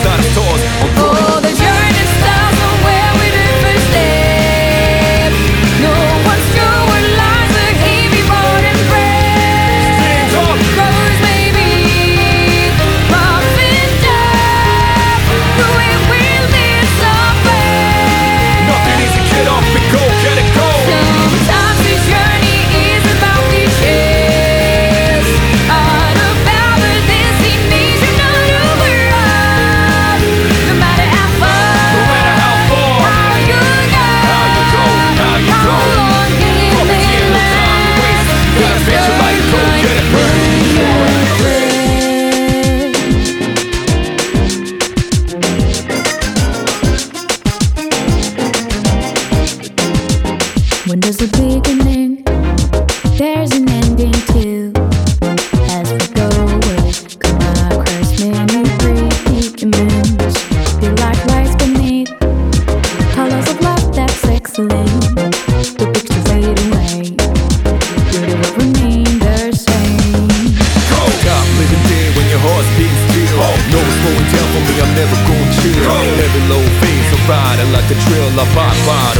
start tours low face, a rider like a trailer pop by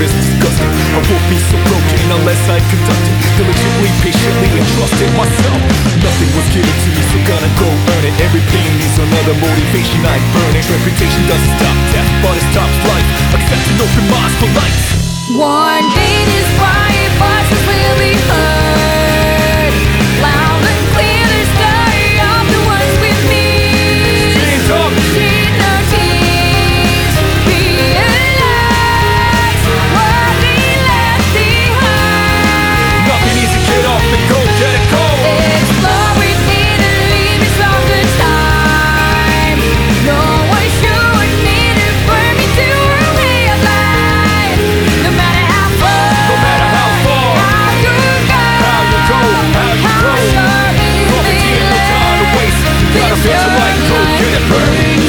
is disgusting I won't be so broken unless I conduct it Diligently, patiently, and trusted myself. Nothing was given to me, so gotta go earn it. Every pain needs another motivation, I burn it. Reputation doesn't stop death, but it stops life. Accepting an open mind for life One day to the burning